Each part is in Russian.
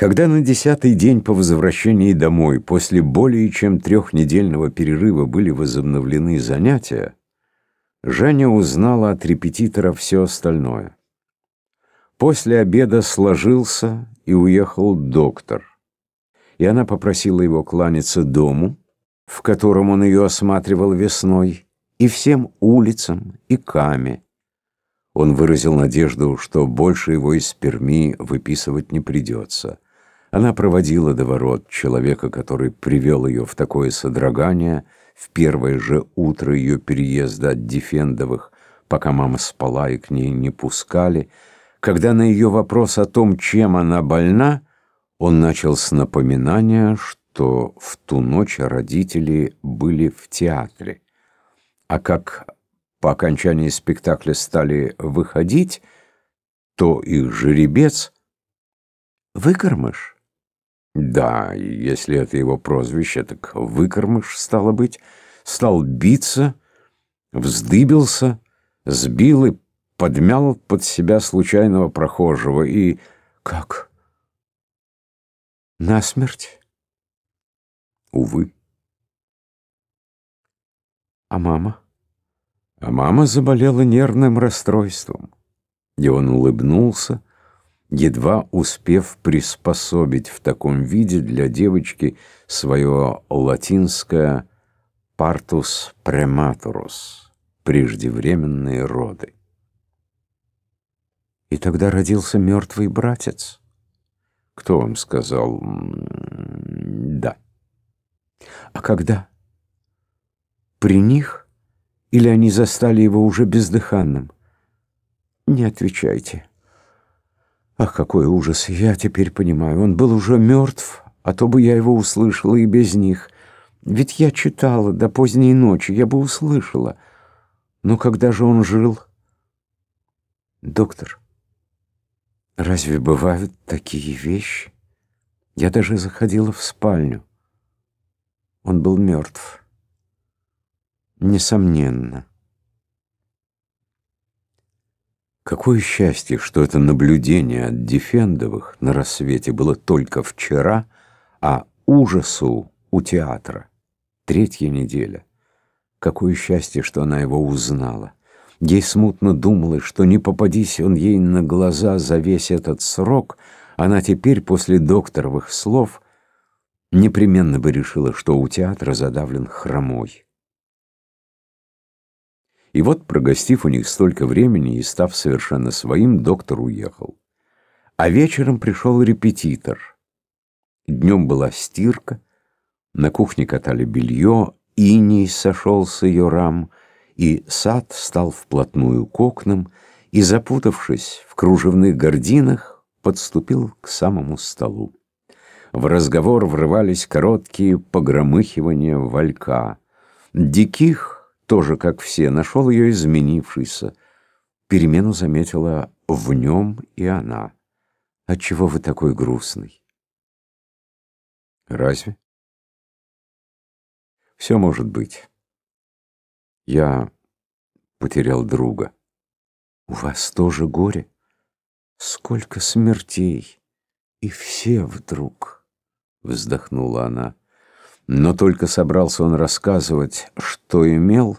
Когда на десятый день по возвращении домой после более чем трехнедельного перерыва были возобновлены занятия, Женя узнала от репетитора все остальное. После обеда сложился и уехал доктор, и она попросила его кланяться дому, в котором он ее осматривал весной, и всем улицам и каме. Он выразил надежду, что больше его из Перми выписывать не придется. Она проводила до ворот человека, который привел ее в такое содрогание в первое же утро ее переезда от Дефендовых, пока мама спала и к ней не пускали. Когда на ее вопрос о том, чем она больна, он начал с напоминания, что в ту ночь родители были в театре. А как по окончании спектакля стали выходить, то их жеребец выкормыш. Да, если это его прозвище, так выкормыш, стало быть, стал биться, вздыбился, сбил и подмял под себя случайного прохожего и... Как? Насмерть? Увы. А мама? А мама заболела нервным расстройством. И он улыбнулся, едва успев приспособить в таком виде для девочки свое латинское «partus prematurus» — преждевременные роды. И тогда родился мертвый братец. Кто вам сказал? Да. А когда? При них? Или они застали его уже бездыханным? Не отвечайте. Ах, какой ужас! Я теперь понимаю. Он был уже мертв, а то бы я его услышала и без них. Ведь я читала до поздней ночи, я бы услышала. Но когда же он жил? Доктор, разве бывают такие вещи? Я даже заходила в спальню. Он был мертв. Несомненно. Какое счастье, что это наблюдение от Дефендовых на рассвете было только вчера, а ужасу у театра. Третья неделя. Какое счастье, что она его узнала. Ей смутно думалось, что не попадись он ей на глаза за весь этот срок, она теперь после докторовых слов непременно бы решила, что у театра задавлен хромой. И вот, прогостив у них столько времени и став совершенно своим, доктор уехал. А вечером пришел репетитор. Днем была стирка, на кухне катали белье, иней сошел с ее рам, и сад стал вплотную к окнам, и, запутавшись в кружевных гординах, подступил к самому столу. В разговор врывались короткие погромыхивания валька. Диких тоже, как все, нашел ее изменившейся. Перемену заметила в нем и она. Отчего вы такой грустный? Разве? Все может быть. Я потерял друга. У вас тоже горе? Сколько смертей! И все вдруг, вздохнула она. Но только собрался он рассказывать, что имел,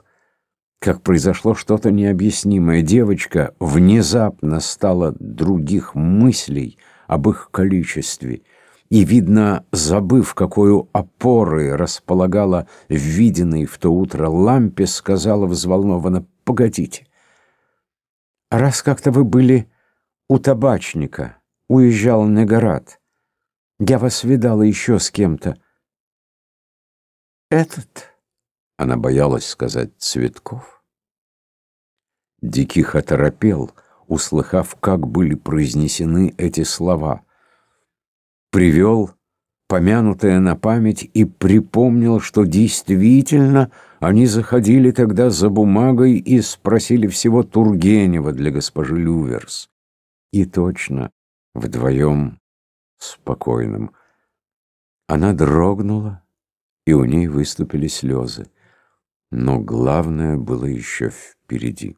как произошло что-то необъяснимое. Девочка внезапно стала других мыслей об их количестве, и, видно, забыв, какую опорой располагала в виденной в то утро лампе, сказала взволнованно, «Погодите, раз как-то вы были у табачника, уезжал на город, я вас видала еще с кем-то, этот, она боялась сказать Цветков. Диких оторопел, услыхав, как были произнесены эти слова. Привел помянутое на память и припомнил, что действительно они заходили тогда за бумагой и спросили всего Тургенева для госпожи Люверс. И точно, вдвоем спокойным. Она дрогнула, и у ней выступили слезы. Но главное было еще впереди.